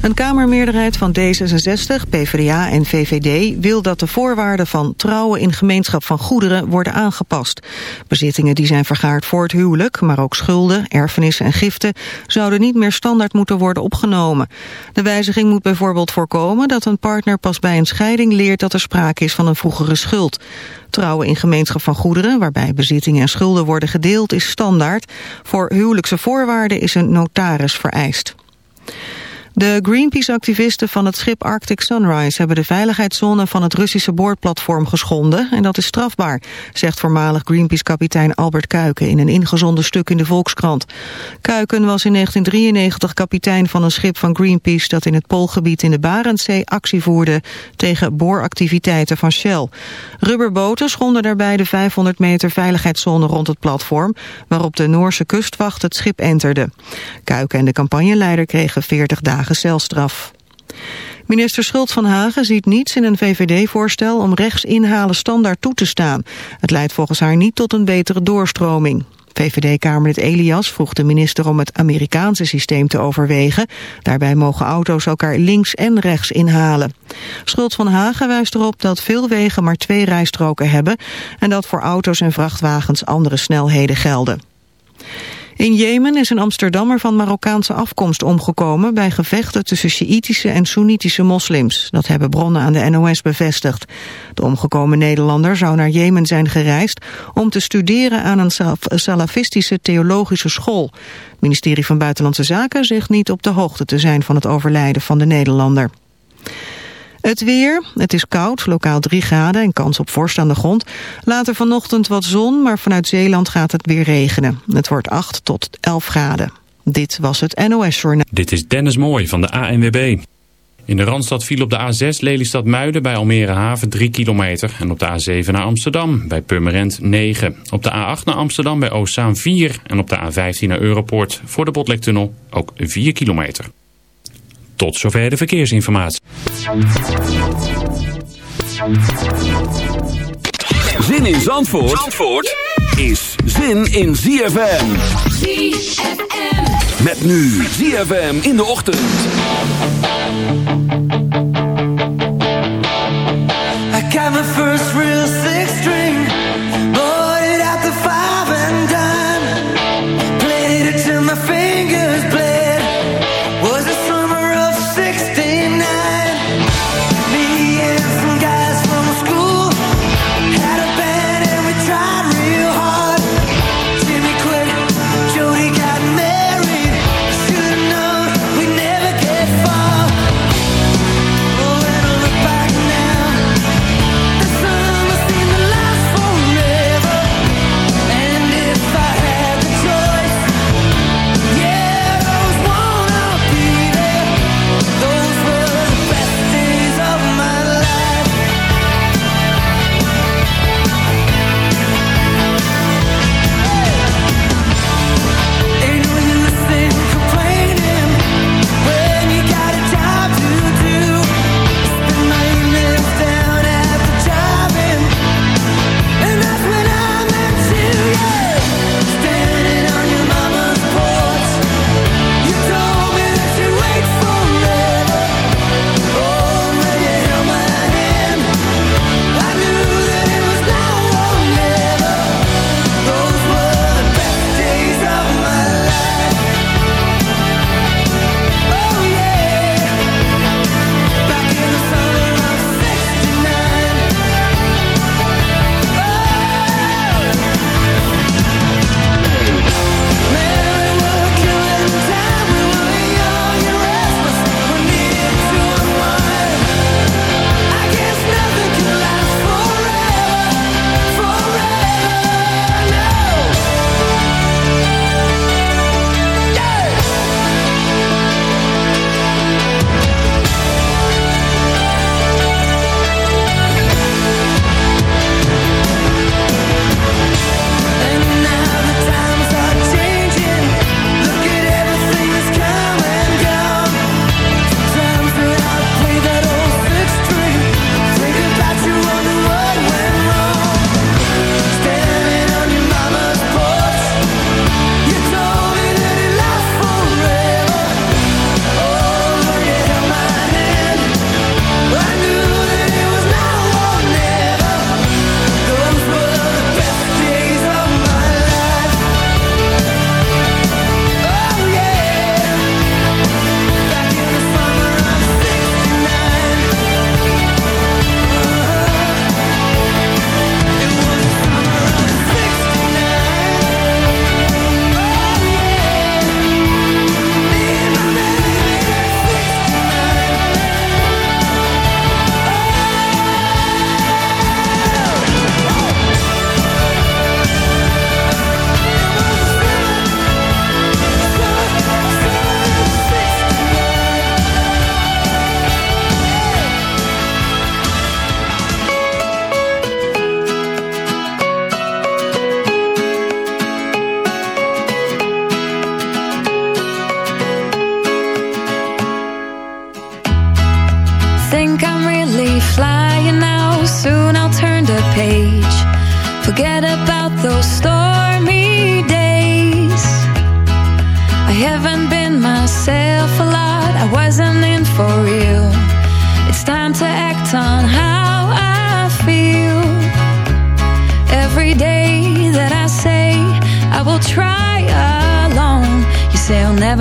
Een Kamermeerderheid van D66, PvdA en VVD... wil dat de voorwaarden van trouwen in gemeenschap van goederen worden aangepast. Bezittingen die zijn vergaard voor het huwelijk... maar ook schulden, erfenissen en giften... zouden niet meer standaard moeten worden opgenomen. De wijziging moet bijvoorbeeld voorkomen dat een partner pas bij een scheiding leert... dat er sprake is van een vroegere schuld. Trouwen in gemeenschap van goederen, waarbij bezittingen en schulden worden gedeeld, is standaard. Voor huwelijkse voorwaarden is een notaris vereist. De Greenpeace-activisten van het schip Arctic Sunrise hebben de veiligheidszone van het Russische boordplatform geschonden en dat is strafbaar, zegt voormalig Greenpeace-kapitein Albert Kuiken in een ingezonden stuk in de Volkskrant. Kuiken was in 1993 kapitein van een schip van Greenpeace dat in het Poolgebied in de Barentszee actie voerde tegen booractiviteiten van Shell. Rubberboten schonden daarbij de 500 meter veiligheidszone rond het platform, waarop de Noorse kustwacht het schip enterde. Kuiken en de campagneleider kregen 40 dagen celstraf. Minister Schult van Hagen ziet niets in een VVD-voorstel om rechtsinhalen standaard toe te staan. Het leidt volgens haar niet tot een betere doorstroming. VVD-kamerlid Elias vroeg de minister om het Amerikaanse systeem te overwegen. Daarbij mogen auto's elkaar links en rechts inhalen. Schult van Hagen wijst erop dat veel wegen maar twee rijstroken hebben... en dat voor auto's en vrachtwagens andere snelheden gelden. In Jemen is een Amsterdammer van Marokkaanse afkomst omgekomen... bij gevechten tussen Sjiïtische en Soenitische moslims. Dat hebben bronnen aan de NOS bevestigd. De omgekomen Nederlander zou naar Jemen zijn gereisd... om te studeren aan een salafistische theologische school. Het ministerie van Buitenlandse Zaken zegt niet op de hoogte te zijn... van het overlijden van de Nederlander. Het weer, het is koud, lokaal 3 graden en kans op vorst aan de grond. Later vanochtend wat zon, maar vanuit Zeeland gaat het weer regenen. Het wordt 8 tot 11 graden. Dit was het NOS Journaal. Dit is Dennis Mooi van de ANWB. In de Randstad viel op de A6 Lelystad-Muiden bij Almere Haven 3 kilometer. En op de A7 naar Amsterdam bij Purmerend 9. Op de A8 naar Amsterdam bij Oostzaan 4. En op de A15 naar Europoort voor de Botlektunnel ook 4 kilometer. Tot zover de verkeersinformatie. Zin in Zandvoort, Zandvoort is zin in ZFM. ZFM. Met nu ZFM in de ochtend. I got my first real six string.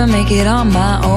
Make it on my own.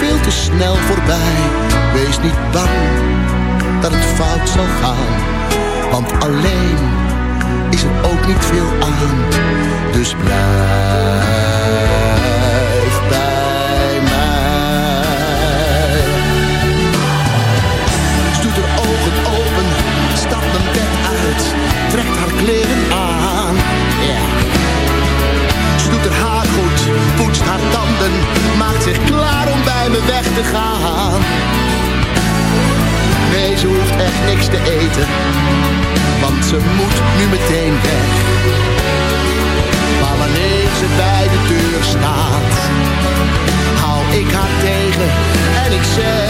veel te snel voorbij. Wees niet bang dat het fout zal gaan, want alleen is er ook niet veel aan. Dus blijf bij mij. Ze doet haar ogen open, stapt mijn bed uit, trekt haar kleren aan. Ja. Ze haar haar goed, poetst haar tanden, maakt zich klaar om bij weg te gaan. Nee, hoeft echt niks te eten, want ze moet nu meteen weg. Maar wanneer ze bij de deur staat, hou ik haar tegen en ik zeg,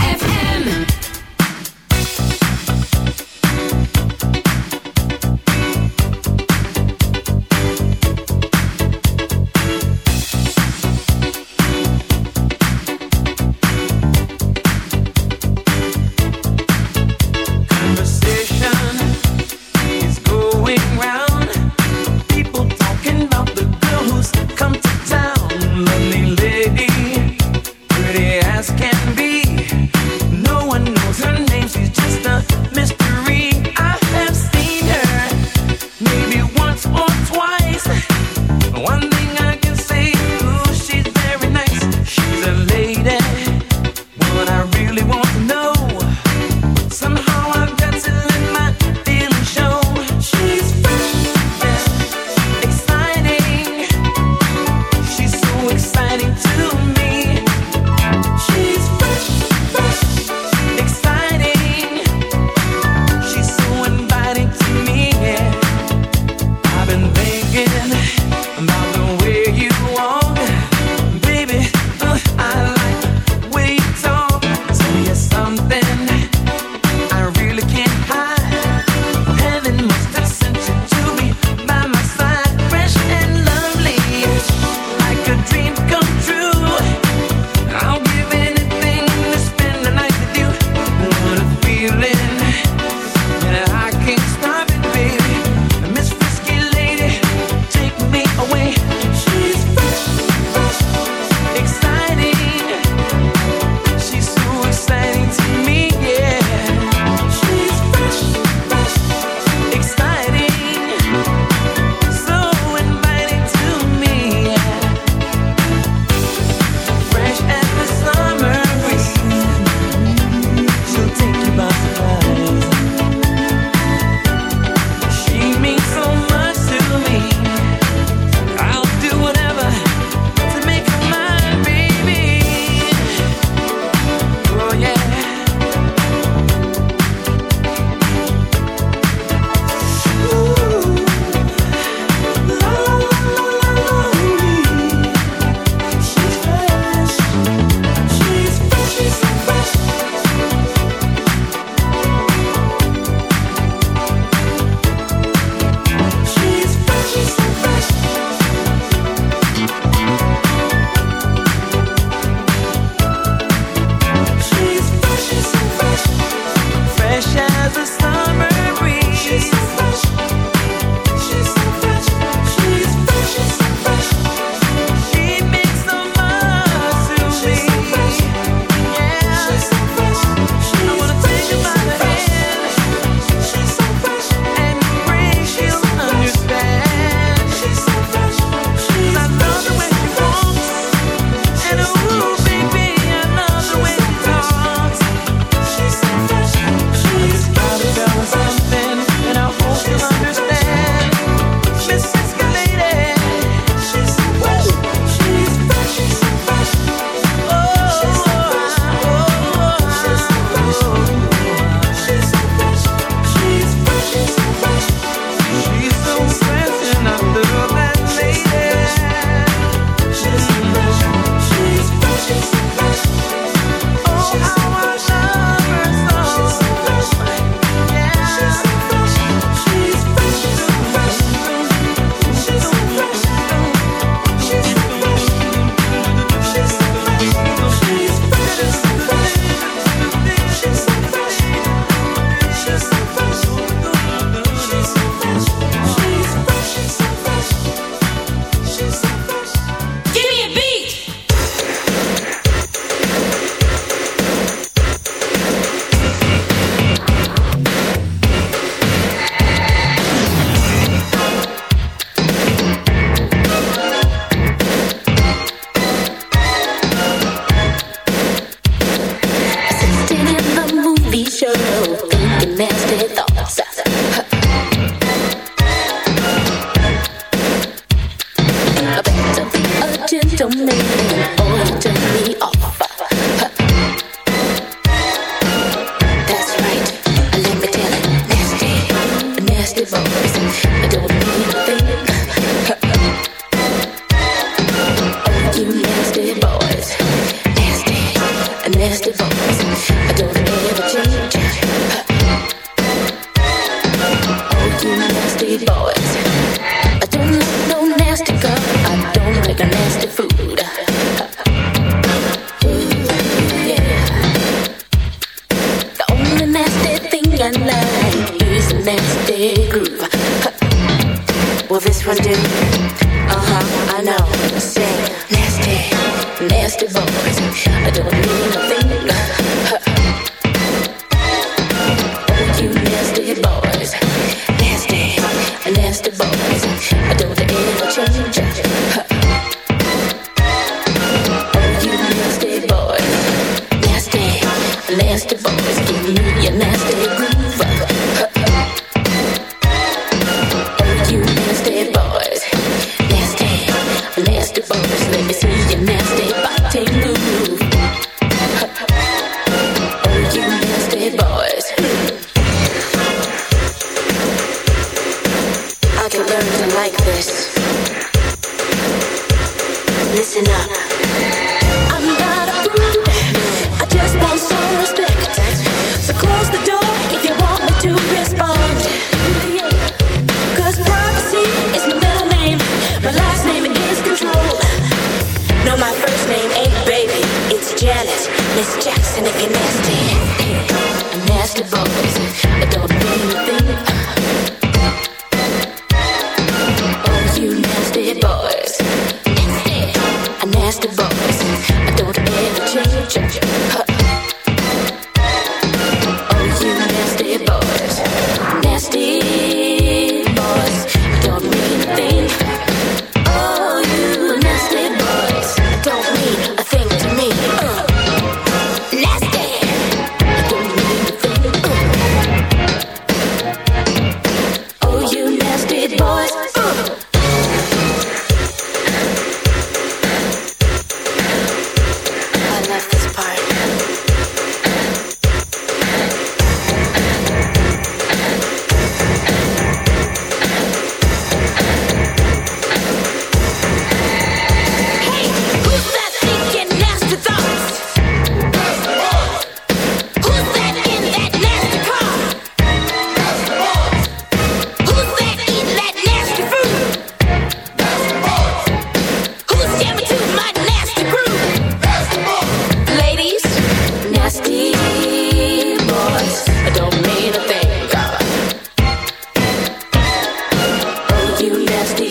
Новость.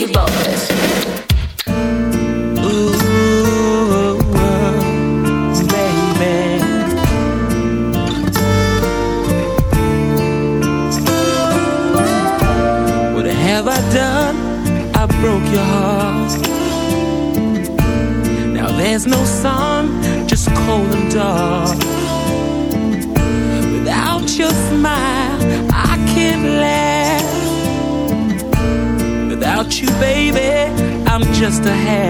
you both. just ahead.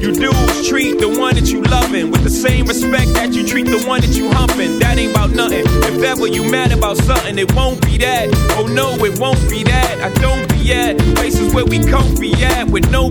you dudes treat the one that you loving with the same respect that you treat the one that you humping. That ain't about nothing. If ever you mad about something, it won't be that. Oh no, it won't be that. I don't be at places where we comfy at with no.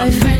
my friend.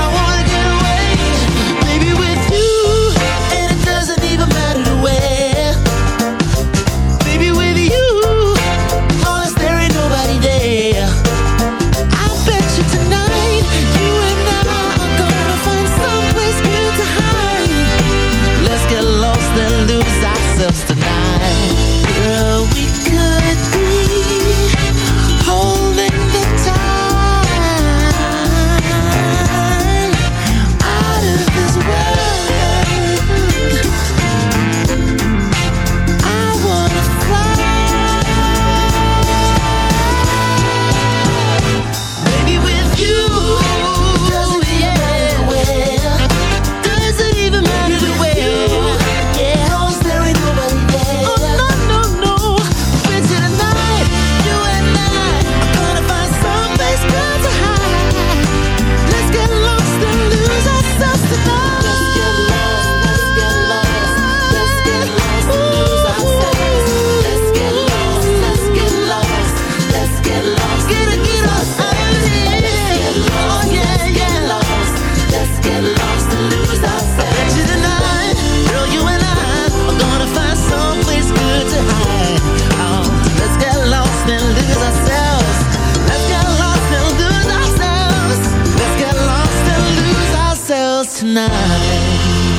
tonight.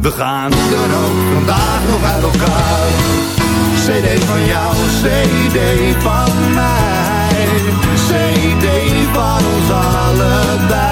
We gaan er ook vandaag nog uit elkaar. CD van jou, CD van mij, CD van ons allebei.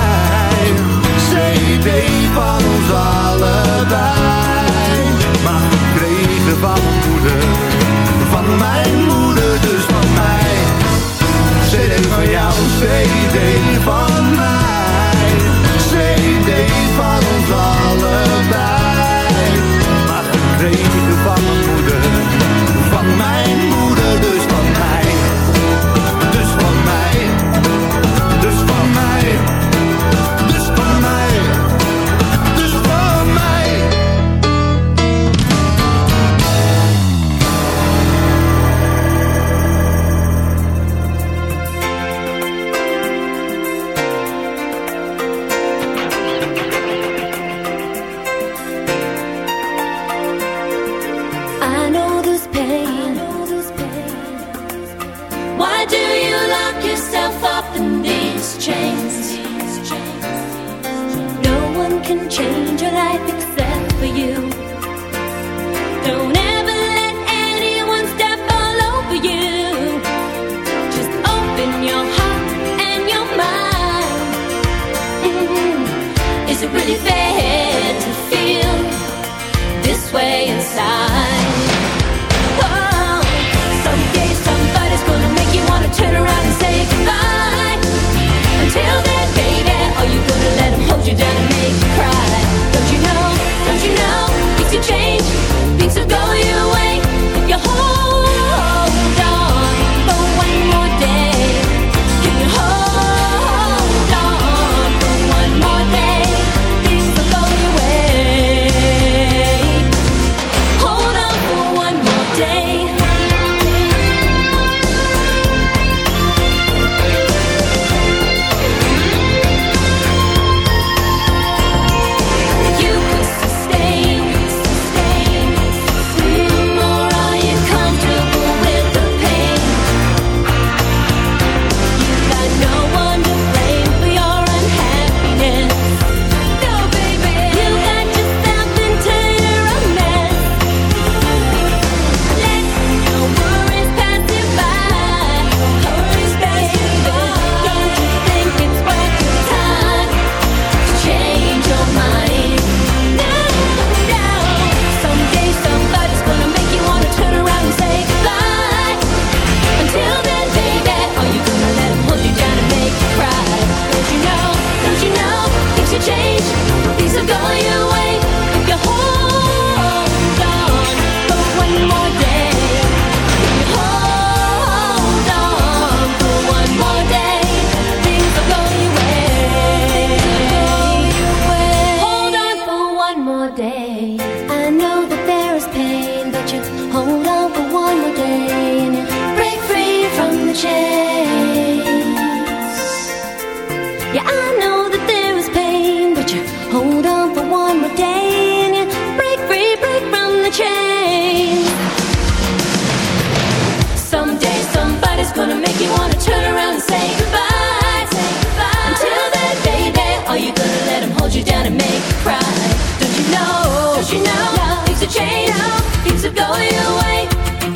idee van ons allebei. Maar we kregen van mijn moeder, van mijn moeder, dus van mij. CD van jou, CD van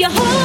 your whole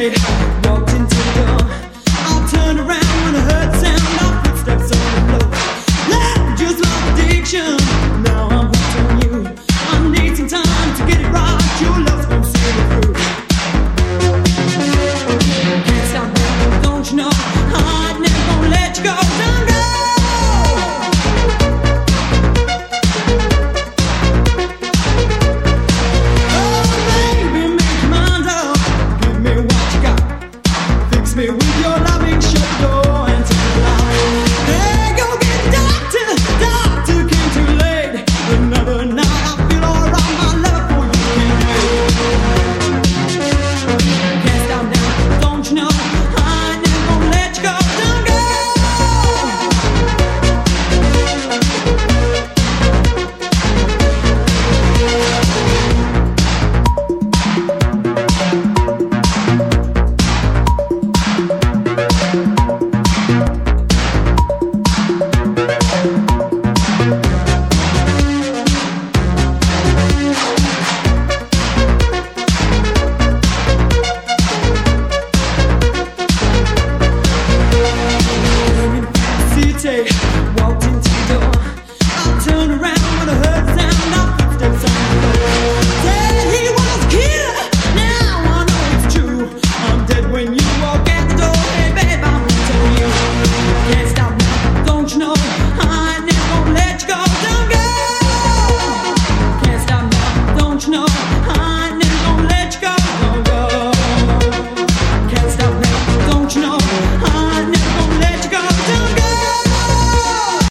made.